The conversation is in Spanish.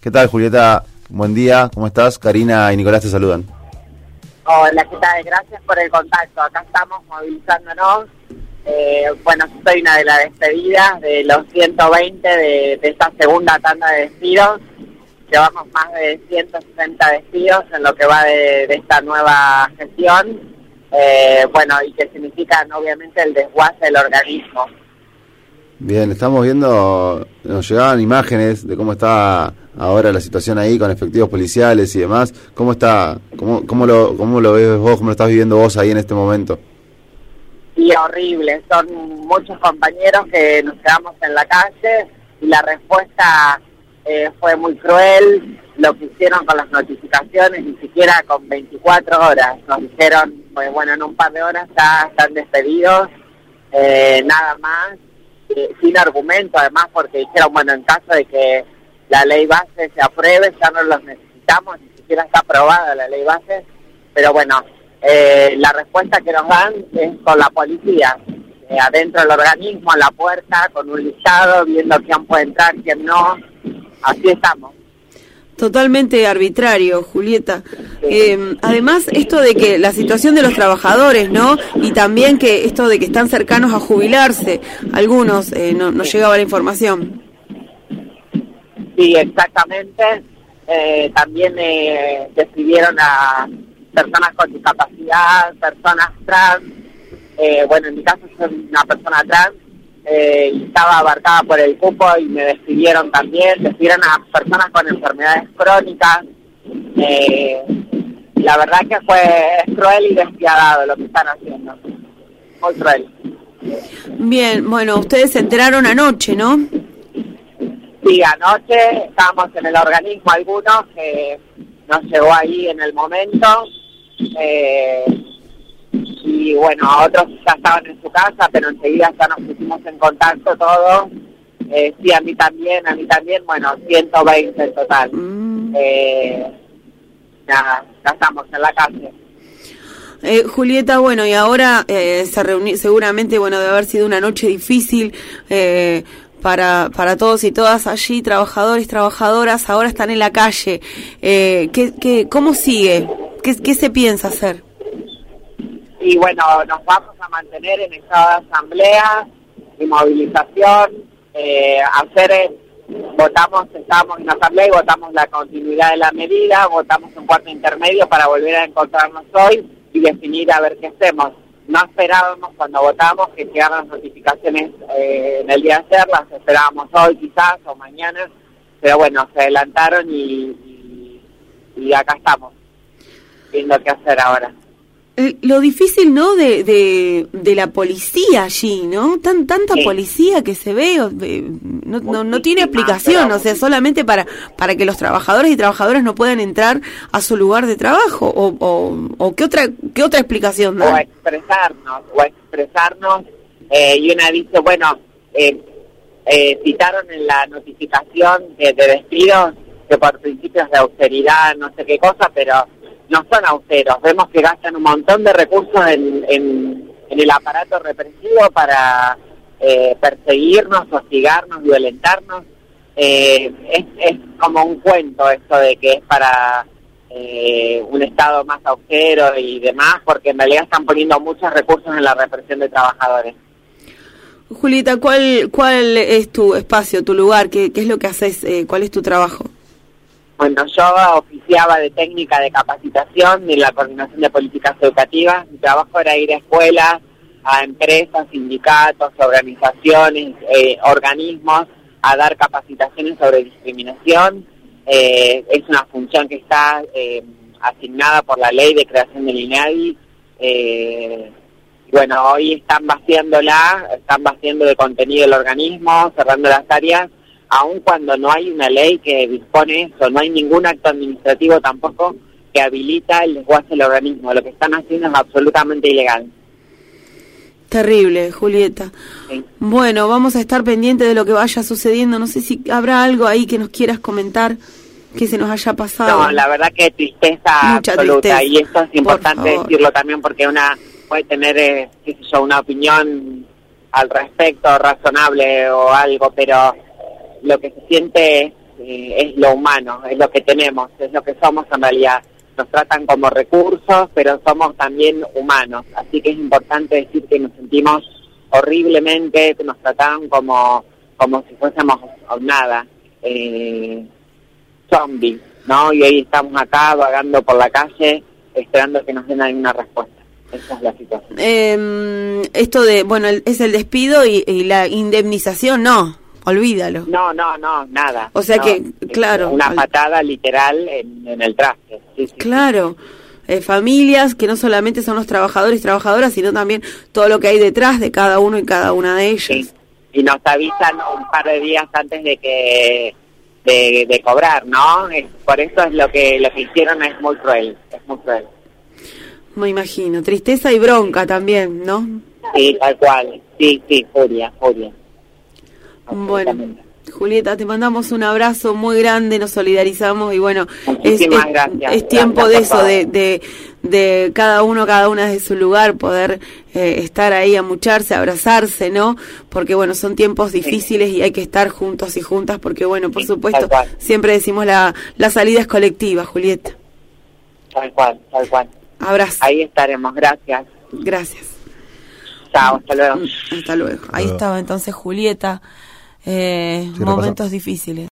¿Qué tal, Julieta? Buen día, ¿cómo estás? Karina y Nicolás te saludan. Hola, ¿qué tal? Gracias por el contacto. Acá estamos movilizándonos. Eh, bueno, soy una de las despedidas de los 120 de, esta segunda tanda de despidos. Llevamos más de 160 despidos en lo que va de, esta nueva gestión. Eh, bueno, y que significan obviamente el desguace del organismo. Bien, estamos viendo, nos llegaban imágenes de cómo está ahora la situación ahí con efectivos policiales y demás. ¿Cómo está, cómo, cómo, lo, cómo lo ves vos, cómo lo estás viviendo vos ahí en este momento? Sí, horrible. Son muchos compañeros que nos quedamos en la calle y la respuesta eh, fue muy cruel. Lo que hicieron con las notificaciones, ni siquiera con 24 horas. Nos dijeron, pues bueno, en un par de horas ya están despedidos, eh, nada más sin argumento, además, porque dijeron, bueno, en caso de que la ley base se apruebe, ya no los necesitamos, ni siquiera está aprobada la ley base, pero bueno, eh, la respuesta que nos dan es con la policía, eh, adentro del organismo, a la puerta, con un listado, viendo quién puede entrar, quién no, así estamos. Totalmente arbitrario, Julieta. Eh, además, esto de que la situación de los trabajadores, ¿no? Y también que esto de que están cercanos a jubilarse, algunos, eh, no, nos llegaba la información. Sí, exactamente. Eh, también eh, describieron a personas con discapacidad, personas trans. bueno, en mi caso soy una persona trans eh, estaba abarcada por el cupo y me despidieron también, despidieron a personas con enfermedades crónicas. Eh, la verdad que fue cruel y despiadado lo que están haciendo. Muy cruel. Bien, bueno, ustedes se enteraron anoche, ¿no? Sí, anoche estábamos en el organismo algunos que nos llegó ahí en el momento. Eh, y bueno, otros ya estaban en su casa, pero enseguida ya nos pusimos en contacto todos. Eh, sí, a mí también, a mí también, bueno, 120 en total. Mm. Eh, ya, estamos en la calle. Eh, Julieta, bueno, y ahora eh, se reunió, seguramente, bueno, debe haber sido una noche difícil eh, para, para todos y todas allí, trabajadores, trabajadoras, ahora están en la calle. Eh, ¿qué, ¿Cómo sigue? ¿Qué, ¿Qué se piensa hacer? y bueno, nos vamos a mantener en esta asamblea y movilización, eh, hacer, eh, votamos, estábamos en la asamblea y votamos la continuidad de la medida, votamos un cuarto intermedio para volver a encontrarnos hoy y definir a ver qué hacemos. No esperábamos cuando votamos que llegaran las notificaciones eh, en el día de ayer, las esperábamos hoy quizás o mañana, pero bueno, se adelantaron y, y acá estamos, viendo qué hacer ahora. Eh, lo difícil, ¿no? De, de, la policía allí, ¿no? Tan, tanta policía que se ve, no, no, no, tiene explicación, o sea, solamente para, para que los trabajadores y trabajadoras no puedan entrar a su lugar de trabajo, o, o, o ¿qué, otra, qué otra explicación da? O expresarnos, o expresarnos, eh, y una dice, bueno, eh, eh, citaron en la notificación de, de despidos que por principios de austeridad, no sé qué cosa, pero no son austeros. Vemos que gastan un montón de recursos en, el aparato represivo para eh, perseguirnos, hostigarnos, violentarnos. Eh, es, como un cuento esto de que es para eh, un Estado más austero y demás, porque en realidad están poniendo muchos recursos en la represión de trabajadores. Julieta, ¿cuál, cuál es tu espacio, tu lugar? ¿Qué, qué es lo que haces? ¿Cuál es tu trabajo? Bueno, yo oficiaba de técnica de capacitación y la coordinación de políticas educativas. Mi trabajo era ir a escuelas, a empresas, sindicatos, organizaciones, eh, organismos, a dar capacitaciones sobre discriminación. Eh, es una función que está eh, asignada por la ley de creación del INADI. bueno, hoy están vaciándola, están vaciando de contenido el organismo, cerrando las áreas aun cuando no hay una ley que dispone eso, no hay ningún acto administrativo tampoco que habilita el desguace del organismo. Lo que están haciendo es absolutamente ilegal. Terrible, Julieta. Bueno, vamos a estar pendientes de lo que vaya sucediendo. No sé si habrá algo ahí que nos quieras comentar que se nos haya pasado. No, la verdad que tristeza absoluta. Y esto es importante decirlo también porque una puede tener, eh, qué sé yo, una opinión al respecto razonable o algo, pero lo que se siente eh, es lo humano, es lo que tenemos, es lo que somos en realidad. Nos tratan como recursos, pero somos también humanos. Así que es importante decir que nos sentimos horriblemente, que nos trataron como, como si fuésemos nada, eh, zombies, ¿no? Y hoy estamos acá vagando por la calle esperando que nos den alguna respuesta. Esa es la situación. Eh, esto de, bueno, es el despido y, y la indemnización, no, olvídalo. No, no, no, nada. O sea No, que, claro, Una patada literal en, en el traste. Sí, sí, Claro. Eh, familias que no solamente son los trabajadores y trabajadoras, sino también todo lo que hay detrás de cada uno y cada una de ellos. sí. Y nos avisan un par de días antes de que de, de cobrar, ¿no? Es- por eso es lo que lo que hicieron es muy cruel, es muy cruel. Me imagino. Tristeza y bronca también, ¿no? Sí, tal cual. Sí, sí, furia, furia. Bueno. Julieta, te mandamos un abrazo muy grande, nos solidarizamos y bueno, es, Muchísimas es- gracias. es tiempo Gracias de eso, de, de, de cada uno, cada una desde su lugar, poder eh, estar ahí, amucharse, abrazarse, ¿no? Porque bueno, son tiempos difíciles y hay que estar juntos y juntas porque bueno, por Sí, supuesto, siempre decimos la, la salida es colectiva, Julieta. Tal cual, tal cual. Abrazo. Ahí estaremos, gracias. Gracias. Chao, hasta luego. Hasta luego. Ahí estaba entonces Julieta. Eh, momentos difíciles.